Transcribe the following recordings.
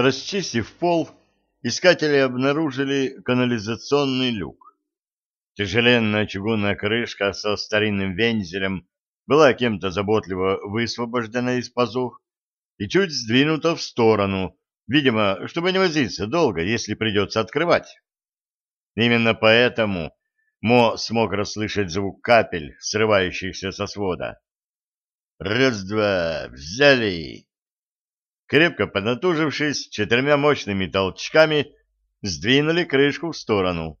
Расчистив пол, искатели обнаружили канализационный люк. Тяжеленная чугунная крышка со старинным вензелем была кем-то заботливо высвобождена из пазов и чуть сдвинута в сторону, видимо, чтобы не возиться долго, если придется открывать. Именно поэтому Мо смог расслышать звук капель, срывающихся со свода. «Раз-два, взяли!» Крепко поднатужившись, четырьмя мощными толчками сдвинули крышку в сторону.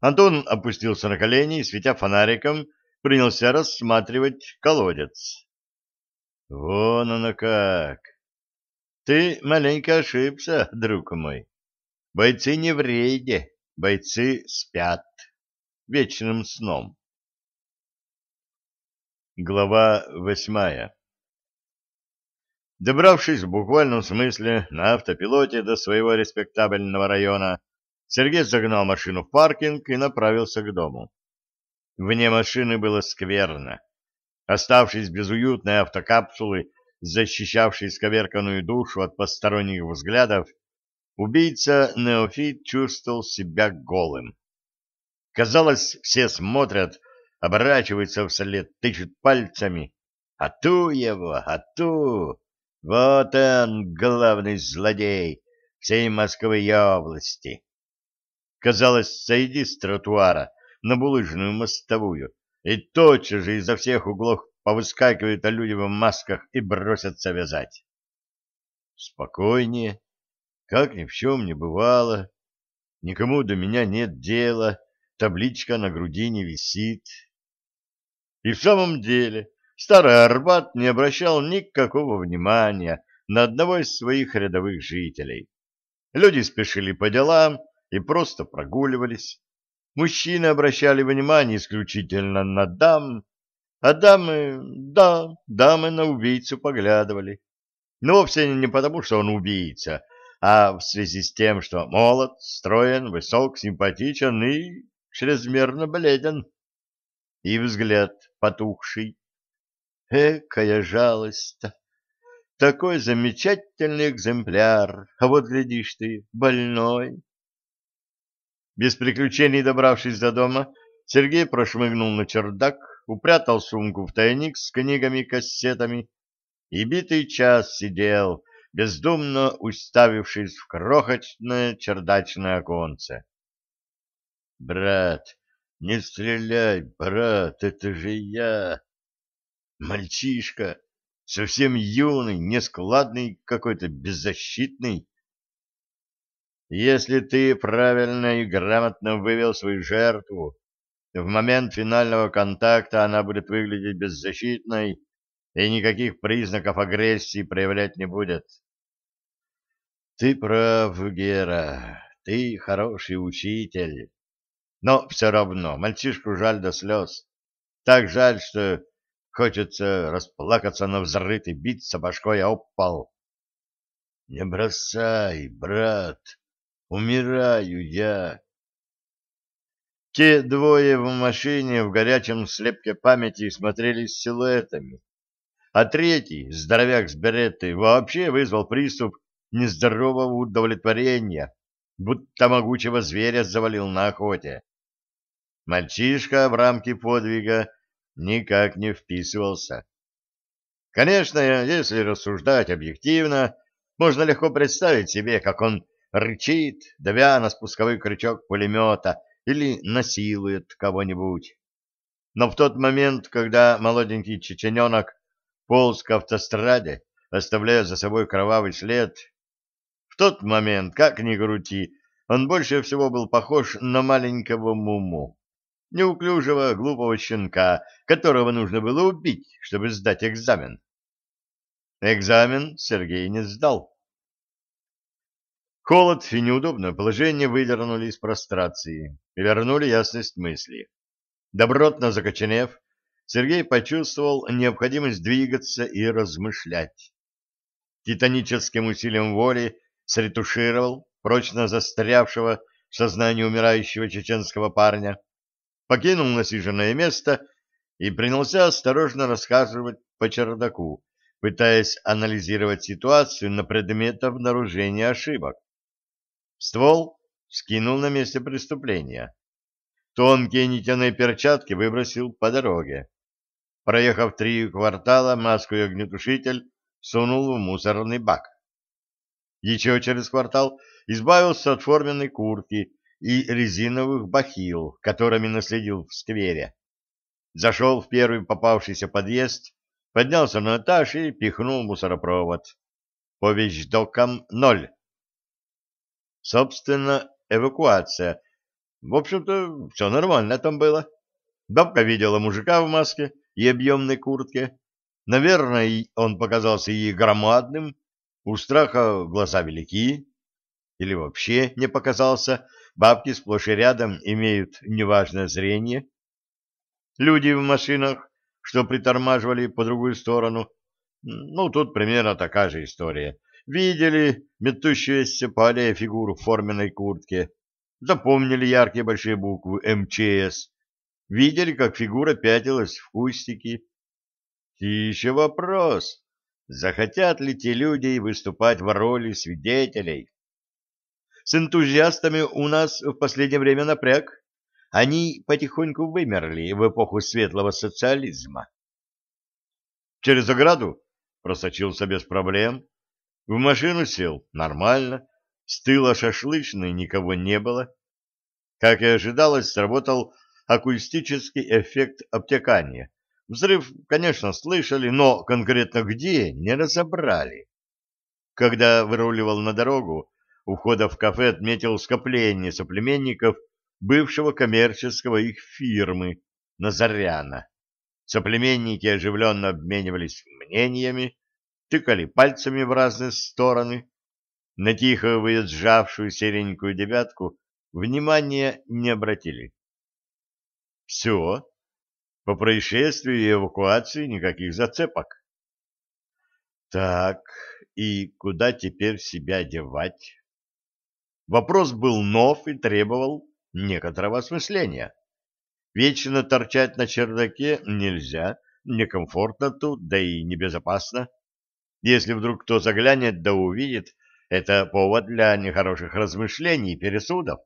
Антон опустился на колени и, светя фонариком, принялся рассматривать колодец. «Вон оно как!» «Ты маленько ошибся, друг мой. Бойцы не в рейде, бойцы спят вечным сном». Глава восьмая Добравшись в буквальном смысле на автопилоте до своего респектабельного района, Сергей загнал машину в паркинг и направился к дому. Вне машины было скверно. Оставшись без уютной автокапсулы, защищавшей сковерканную душу от посторонних взглядов, убийца Неофит чувствовал себя голым. Казалось, все смотрят, оборачиваются вслед, тычут пальцами. А ту его, а ту! Вот он, главный злодей всей Москвы области. Казалось, сойди с тротуара на булыжную мостовую, и тотчас же изо всех углов повыскакивают люди в масках и бросятся вязать. Спокойнее, как ни в чем не бывало, никому до меня нет дела, табличка на груди не висит. И в самом деле Старый Арбат не обращал никакого внимания на одного из своих рядовых жителей. Люди спешили по делам и просто прогуливались. Мужчины обращали внимание исключительно на дам, а дамы, да, дамы на убийцу поглядывали. Но вовсе не потому, что он убийца, а в связи с тем, что молод, строен, высок, симпатичен и чрезмерно бледен. И взгляд потухший. Экая жалость-то! Такой замечательный экземпляр, а вот, глядишь ты, больной. Без приключений добравшись до дома, Сергей прошмыгнул на чердак, упрятал сумку в тайник с книгами и кассетами и битый час сидел, бездумно уставившись в крохотное чердачное оконце. — Брат, не стреляй, брат, это же я! Мальчишка, совсем юный, нескладный, какой-то беззащитный. Если ты правильно и грамотно вывел свою жертву, в момент финального контакта она будет выглядеть беззащитной и никаких признаков агрессии проявлять не будет. Ты прав, Гера, ты хороший учитель. Но все равно мальчишку жаль до слез. Так жаль, что Хочется расплакаться на взрыв и биться башкой об пол. Не бросай, брат, умираю я. Те двое в машине в горячем слепке памяти смотрелись силуэтами, а третий, здоровяк с беретой, вообще вызвал приступ нездорового удовлетворения, будто могучего зверя завалил на охоте. Мальчишка в рамки подвига никак не вписывался. Конечно, если рассуждать объективно, можно легко представить себе, как он рычит, давя на спусковой крючок пулемета или насилует кого-нибудь. Но в тот момент, когда молоденький чечененок полз к автостраде, оставляя за собой кровавый след, в тот момент, как ни крути, он больше всего был похож на маленького Муму неуклюжего, глупого щенка, которого нужно было убить, чтобы сдать экзамен. Экзамен Сергей не сдал. Холод и неудобное положение выдернули из прострации и вернули ясность мысли. Добротно закоченев, Сергей почувствовал необходимость двигаться и размышлять. Титаническим усилием воли сретушировал прочно застрявшего в сознании умирающего чеченского парня, покинул насиженное место и принялся осторожно расхаживать по чердаку, пытаясь анализировать ситуацию на предмет обнаружения ошибок. Ствол скинул на месте преступления. Тонкие нитяные перчатки выбросил по дороге. Проехав три квартала, маску и огнетушитель сунул в мусорный бак. Еще через квартал избавился от форменной куртки и резиновых бахил, которыми наследил в сквере. Зашел в первый попавшийся подъезд, поднялся на этаж и пихнул мусоропровод. По вещдокам ноль. Собственно, эвакуация. В общем-то, все нормально там было. Бабка видела мужика в маске и объемной куртке. Наверное, он показался ей громадным, у страха глаза велики. Или вообще не показался, бабки сплошь и рядом имеют неважное зрение. Люди в машинах что притормаживали по другую сторону. Ну, тут примерно такая же история. Видели метущуюся по аллее фигуру в форменной куртке. Запомнили яркие большие буквы МЧС. Видели, как фигура пятилась в кустики. И еще вопрос, захотят ли те люди выступать в роли свидетелей? С энтузиастами у нас в последнее время напряг. Они потихоньку вымерли в эпоху светлого социализма. Через ограду просочился без проблем. В машину сел нормально. С тыла шашлычной никого не было. Как и ожидалось, сработал акустический эффект обтекания. Взрыв, конечно, слышали, но конкретно где — не разобрали. Когда выруливал на дорогу, у входа в кафе отметил скопление соплеменников бывшего коммерческого их фирмы Назаряна. Соплеменники оживленно обменивались мнениями, тыкали пальцами в разные стороны. На тихо выезжавшую серенькую девятку внимания не обратили. Все. По происшествию и эвакуации никаких зацепок. Так, и куда теперь себя девать? Вопрос был нов и требовал некоторого осмысления. Вечно торчать на чердаке нельзя, некомфортно тут, да и небезопасно. Если вдруг кто заглянет да увидит, это повод для нехороших размышлений и пересудов.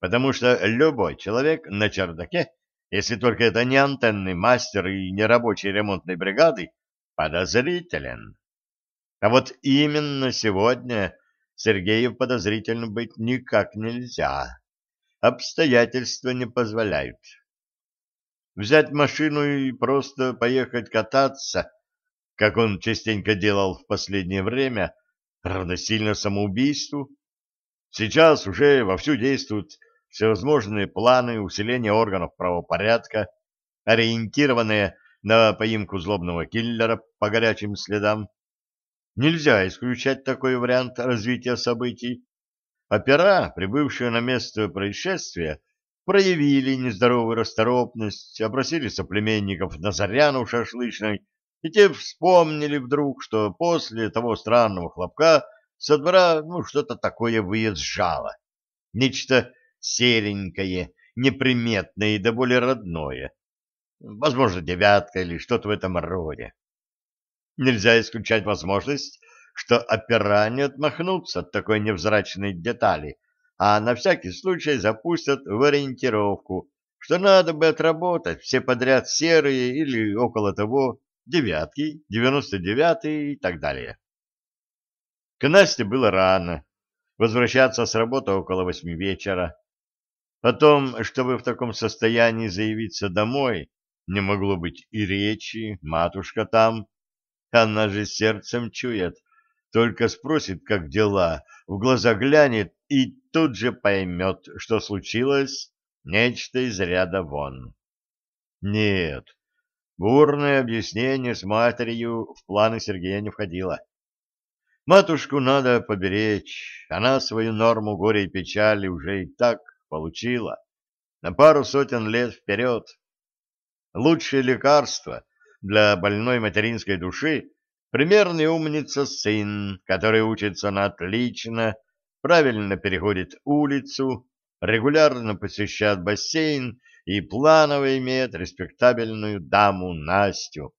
Потому что любой человек на чердаке, если только это не антенный мастер и не рабочий ремонтной бригады, подозрителен. А вот именно сегодня Сергею подозрительным быть никак нельзя обстоятельства не позволяют. Взять машину и просто поехать кататься, как он частенько делал в последнее время, равносильно самоубийству. Сейчас уже вовсю действуют всевозможные планы усиления органов правопорядка, ориентированные на поимку злобного киллера по горячим следам. Нельзя исключать такой вариант развития событий, Опера, прибывшие на место происшествия, проявили нездоровую расторопность, опросили соплеменников Назаряну шашлычной, и те вспомнили вдруг, что после того странного хлопка со двора ну, что-то такое выезжало. Нечто серенькое, неприметное и до более родное. Возможно, девятка или что-то в этом роде. Нельзя исключать возможность, что опера не отмахнутся от такой невзрачной детали, а на всякий случай запустят в ориентировку, что надо бы отработать все подряд серые или около того девятки, девяносто девятый и так далее. К Насте было рано. Возвращаться с работы около восьми вечера. О том, чтобы в таком состоянии заявиться домой, не могло быть и речи, матушка там. Она же сердцем чует, только спросит, как дела, в глаза глянет и тут же поймет, что случилось нечто из ряда вон. Нет, бурное объяснение с матерью в планы Сергея не входило. Матушку надо поберечь, она свою норму горя и печали уже и так получила, на пару сотен лет вперед. Лучшее лекарство для больной материнской души Примерный умница сын, который учится на отлично, правильно переходит улицу, регулярно посещает бассейн и планово имеет респектабельную даму Настю.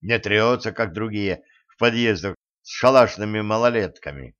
Не трется, как другие, в подъездах с шалашными малолетками.